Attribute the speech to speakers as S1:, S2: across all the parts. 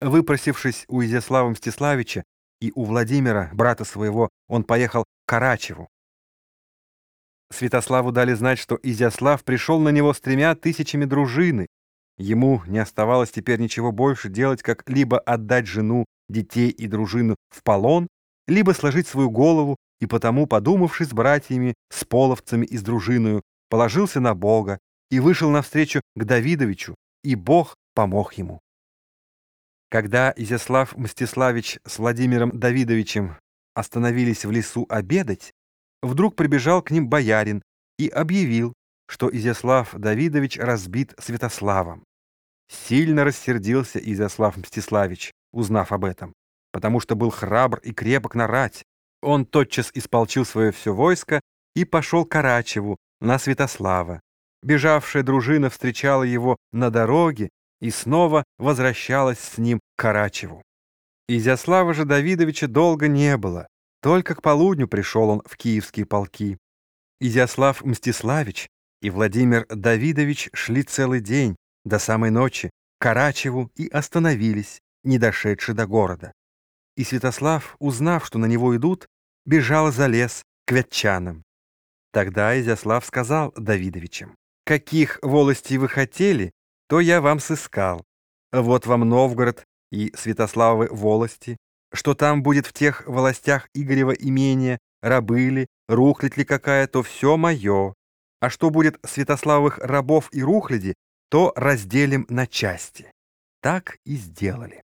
S1: Выпросившись у Изяслава Мстиславича и у Владимира, брата своего, он поехал к Карачеву. Святославу дали знать, что Изяслав пришел на него с тремя тысячами дружины. Ему не оставалось теперь ничего больше делать, как либо отдать жену, детей и дружину в полон, либо сложить свою голову и потому, подумавши с братьями, с половцами и с дружиною, положился на Бога и вышел навстречу к Давидовичу, и Бог помог ему. Когда Изяслав Мстиславич с Владимиром Давидовичем остановились в лесу обедать, вдруг прибежал к ним боярин и объявил, что Изяслав Давидович разбит Святославом. Сильно рассердился Изяслав Мстиславич, узнав об этом, потому что был храбр и крепок на рать. Он тотчас исполчил свое все войско и пошел к Карачеву на Святослава. Бежавшая дружина встречала его на дороге и снова возвращалась с ним к Карачеву. Изяслава же Давидовича долго не было, только к полудню пришел он в киевские полки. Изяслав Мстиславич и Владимир Давидович шли целый день, до самой ночи, к Карачеву и остановились, не дошедши до города. И Святослав, узнав, что на него идут, бежал за лес к ветчанам. Тогда Изяслав сказал Давидовичам, «Каких волостей вы хотели, то я вам сыскал. Вот вам Новгород и Святославы волости, что там будет в тех властях Игорева имения, рабы ли, рухлядь ли какая, то все мое. А что будет Святославовых рабов и рухляди, то разделим на части. Так и сделали.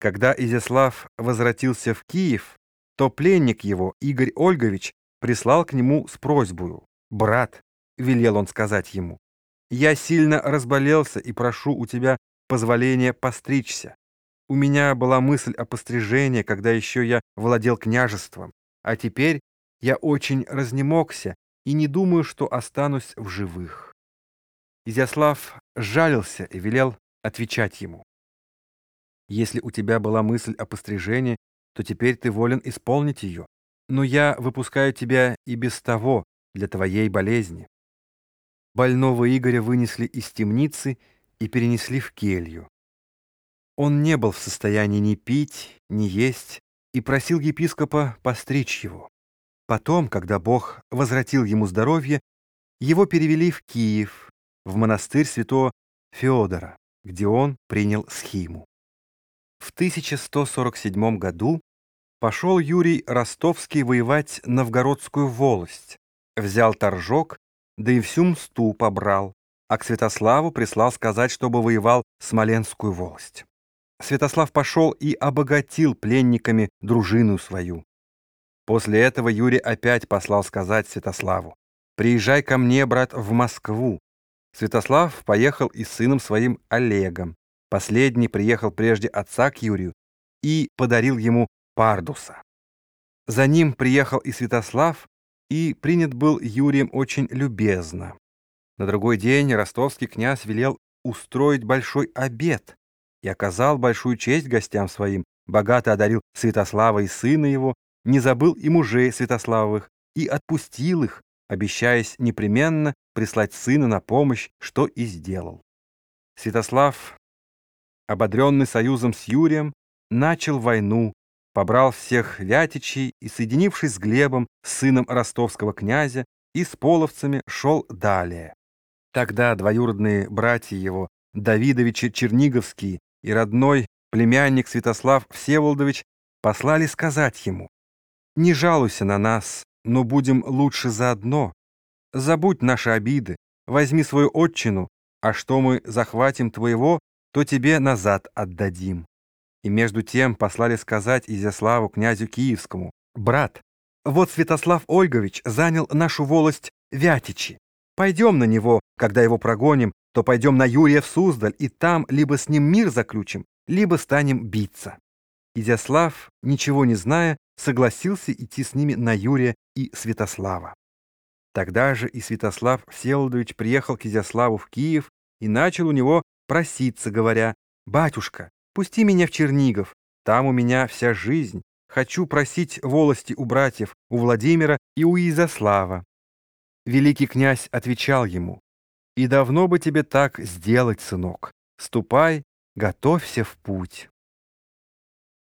S1: Когда Изяслав возвратился в Киев, то пленник его, Игорь Ольгович, прислал к нему с просьбою. «Брат», — велел он сказать ему, я сильно разболелся и прошу у тебя позволения постричься. У меня была мысль о пострижении, когда еще я владел княжеством, а теперь я очень разнемогся и не думаю, что останусь в живых». Изяслав жалился и велел отвечать ему. «Если у тебя была мысль о пострижении, то теперь ты волен исполнить ее, но я выпускаю тебя и без того для твоей болезни». Больного Игоря вынесли из темницы и перенесли в келью. Он не был в состоянии ни пить, ни есть, и просил епископа постричь его. Потом, когда Бог возвратил ему здоровье, его перевели в Киев, в монастырь святого Феодора, где он принял схиму. В 1147 году пошел Юрий Ростовский воевать Новгородскую волость, взял Торжок да и всю мсту побрал, а к Святославу прислал сказать, чтобы воевал Смоленскую волость. Святослав пошел и обогатил пленниками дружину свою. После этого Юрий опять послал сказать Святославу, «Приезжай ко мне, брат, в Москву». Святослав поехал и с сыном своим Олегом. Последний приехал прежде отца к Юрию и подарил ему Пардуса. За ним приехал и Святослав, и принят был Юрием очень любезно. На другой день ростовский князь велел устроить большой обед и оказал большую честь гостям своим, богато одарил Святослава и сына его, не забыл и мужей Святославовых, и отпустил их, обещаясь непременно прислать сына на помощь, что и сделал. Святослав, ободренный союзом с Юрием, начал войну побрал всех вятичей и, соединившись с Глебом, сыном ростовского князя, и с половцами шел далее. Тогда двоюродные братья его, Давидовичи Черниговские и родной племянник Святослав Всеволодович, послали сказать ему, «Не жалуйся на нас, но будем лучше заодно. Забудь наши обиды, возьми свою отчину, а что мы захватим твоего, то тебе назад отдадим». И между тем послали сказать Изяславу князю Киевскому, «Брат, вот Святослав Ольгович занял нашу волость Вятичи. Пойдем на него, когда его прогоним, то пойдем на Юрия в Суздаль, и там либо с ним мир заключим, либо станем биться». Изяслав, ничего не зная, согласился идти с ними на Юрия и Святослава. Тогда же и Святослав Всеволодович приехал к Изяславу в Киев и начал у него проситься, говоря, «Батюшка, Пусти меня в Чернигов, там у меня вся жизнь. Хочу просить волости у братьев, у Владимира и у Изослава. Великий князь отвечал ему, «И давно бы тебе так сделать, сынок. Ступай, готовься в путь».